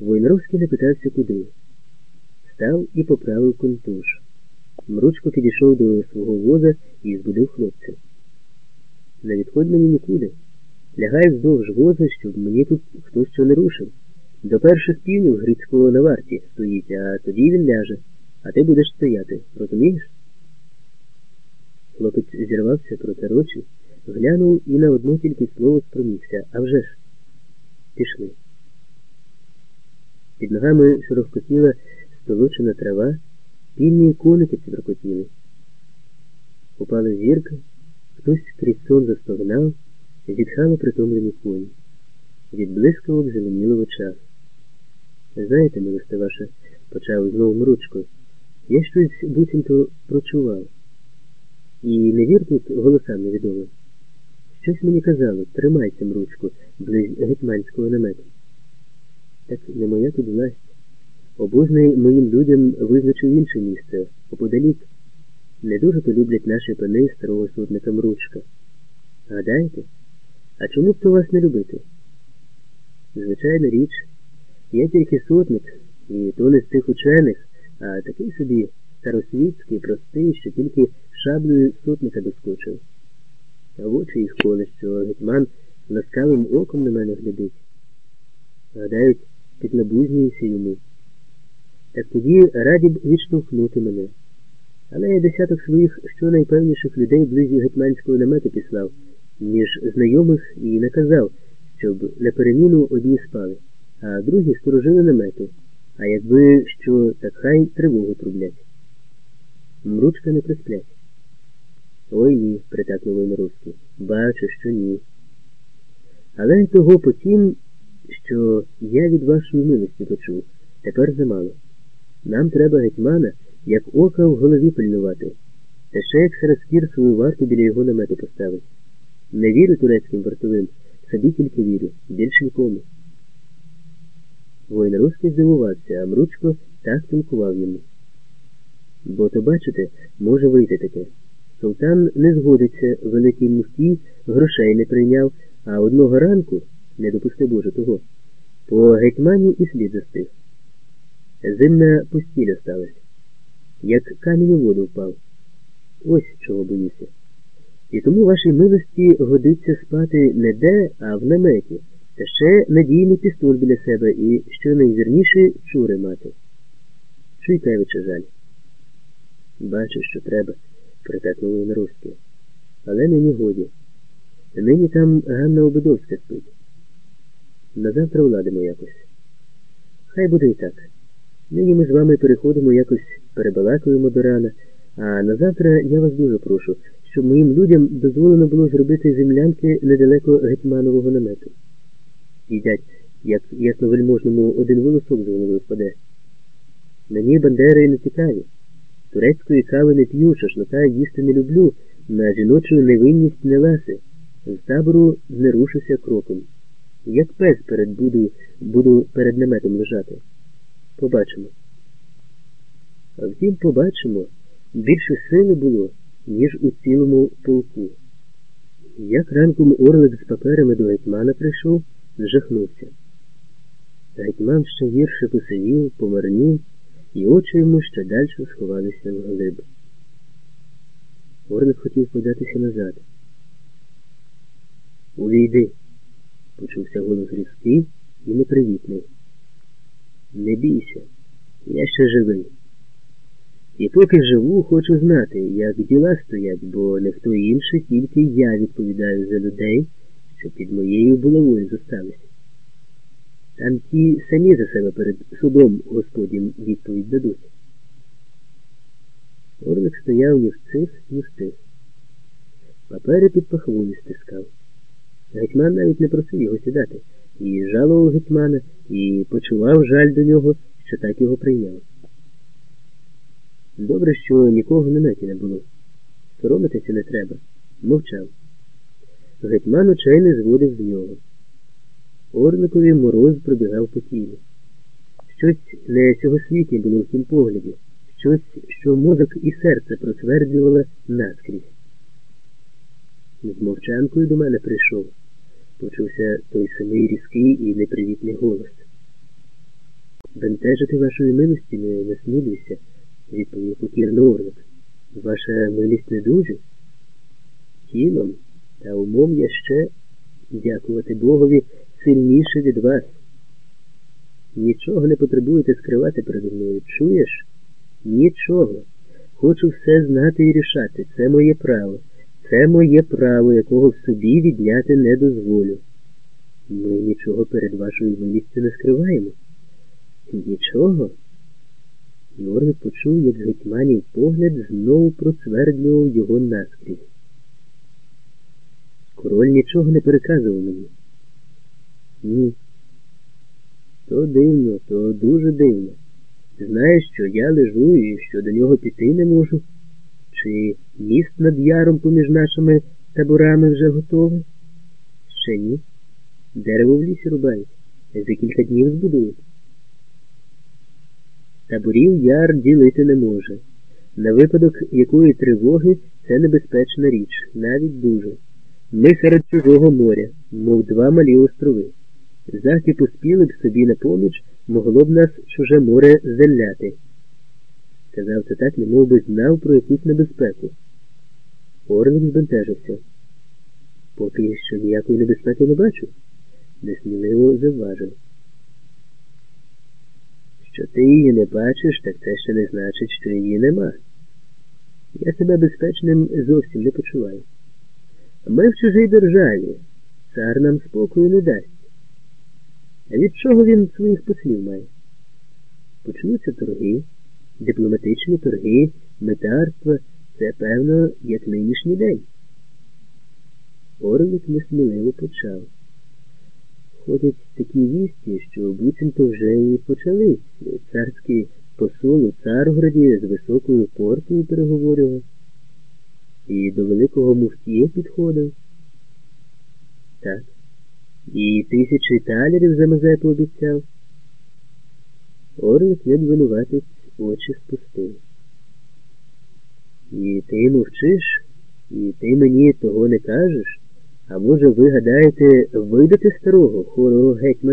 Войнаровський не питався куди. Став і поправив контуш. Мручко підійшов до свого воза і збудив хлопця. Не відходь мені нікуди. Лягай вздовж воза, щоб мені тут хтось що не рушив. До перших півнів Грицького на варті стоїть, а тоді він ляже, а ти будеш стояти, розумієш? Хлопець зірвався проти рочі, глянув і на одно тільки слово спромігся. А вже ж, пішли. Під ногами шорохкотіла столочена трава, пільні коники цвіркотіли. Упала зірка, хтось крізь сон застогнав, зітхали притомлені коні. Від блискавок зеленіло в очах. Знаєте, милосте ваше, почав знову мручко, я щось буцімто прочував. І не вір тут голосам невідомим. Щось мені казало, тримайся, мручку, близь гетьманського намету. Так не моя тут власть. Обозний моїм людям визначив інше місце, оподалік. Не дуже то люблять наші пани старого сотника Мручка. Гадаєте? А чому б то вас не любити? Звичайна річ, я тільки сотник, і то не з тих учених, а такий собі старосвітський, простий, що тільки шаблею сотника доскочив. А в очі їх коле, що гетьман ласкавим оком на мене глядить. Гадають, піднабузнююся йому. Так тоді раді б відштовхнути мене. Але я десяток своїх щонайпевніших людей близі гетьманського намету післав, ніж знайомих і наказав, щоб на переміну одні спали, а другі сторожили намету, а якби що, так хай тривогу трублять. Мручка не присплять. Ой ні, притакнув Войнаровський. Бачу, що ні. Але й того потім, що я від вашої милості почув, тепер замало. Нам треба гетьмана, як ока в голові пильнувати, та ще як Сараскір свою варту біля його намету поставить. Не вірю турецьким вартовим, собі тільки вірю, більше нікому. Войнаровський здивувався, а Мручко так толкував йому. Бо то, бачите, може вийти таке. Султан не згодиться, великий муфтій грошей не прийняв, а одного ранку, не допусти Боже того, по гетьмані і слід застиг. Зимна постіль осталась, як камінь у воду впав. Ось чого боюся. І тому вашій милості годиться спати не де, а в наметі, та ще надійний пістоль біля себе і, що найвірніше, чури мати. Чуйкевича жаль. Бачу, що треба, притакнули на руське. Але нині годі. Нині там Ганна Обидовська спить. Назавтра владимо якось. Хай буде і так. Нині ми з вами переходимо якось перебалакуємо до рана, а назавтра я вас дуже прошу, щоб моїм людям дозволено було зробити землянки недалеко гетьманового намету. Їдять, як ясновельможному один волосок з голови впаде. Мені бандери не цікаві. Турецької кави не п'ю, шашлика їсти не люблю, на жіночу невинність не ласи. З табору не рушуся кроком. Як пес перед буду, буду перед наметом лежати. Побачимо. А втім, побачимо, більше сили було, ніж у цілому полку. Як ранком Орлик з паперами до гетьмана прийшов, зжахнувся. Гетьман ще гірше посивів, помарнів, і очі йому ще далі сховалися в глиб. Орлик хотів податися назад. Увійди, почувся голос різкий і непривітний. Не бійся, я ще живий. І поки живу, хочу знати, як діла стоять, бо не хто інший, тільки я відповідаю за людей, що під моєю булавою зосталися. Там ті самі за себе перед судом Господнім відповідь дадуть. Орлик стояв ні в цих, ні в тих. Папери під пахвою стискав. Гетьман навіть не просив його сідати, і жалував гетьмана, і почував жаль до нього, що так його прийняв. Добре, що нікого в наметі не було. Соромитися не треба. Мовчав. Гетьман очей не зводив з нього. Орликові мороз пробігав по тілі. Щось не світі було в тім погляді, щось, що мозок і серце просвердлювало наскрізь. З мовчанкою до мене прийшов, почувся той самий різкий і непривітний голос. Бентежити вашої милості не насмілюся, відповів покірно Орлик. Ваша милість не дуже? Тілом та умом я ще, дякувати Богові, сильніше від вас. Нічого не потребуєте скривати передо мною. Чуєш? Нічого. Хочу все знати і рішати. Це моє право. Це моє право, якого в собі відняти не дозволю. Ми нічого перед вашою милістю не скриваємо. Нічого. Йорлик почув, як гетьманів погляд знову процвердлював його наскрізь. Король нічого не переказував мені. Ні. То дивно, то дуже дивно. Знаєш, що я лежу і що до нього піти не можу? Чи міст над яром поміж нашими таборами вже готовий? Ще ні. Дерево в лісі рубають. За кілька днів збудують. Таборів яр ділити не може. На випадок якої тривоги це небезпечна річ, навіть дуже. Ми серед чужого моря, мов два малі острови. Захи поспіли б собі на поміч, могло б нас чуже море зеляти. Казав це так, немов би знав про якусь небезпеку. Орлик збентежився. Поки що ніякої небезпеки не бачу, несміливо завважив. Що ти її не бачиш, так це ще не значить, що її нема. Я себе безпечним зовсім не почуваю. Ми в чужій державі. Цар нам спокою не дасть. А від чого він своїх послів має? Почнуться торги, дипломатичні торги, метарства. Це, певно, як нинішній день. Орлик несміливо почав. Ходять такі вісті, що буцімто вже і почались. Царський посол у Царгороді з високою портою переговорював. І до великого муфтія підходив. Так. І тисячі талерів за Мазепу обіцяв. Орлик, як винуватець, очі спустив. І ти мовчиш, і ти мені того не кажеш, а може ви гадаєте видати старого хорого гетьмана?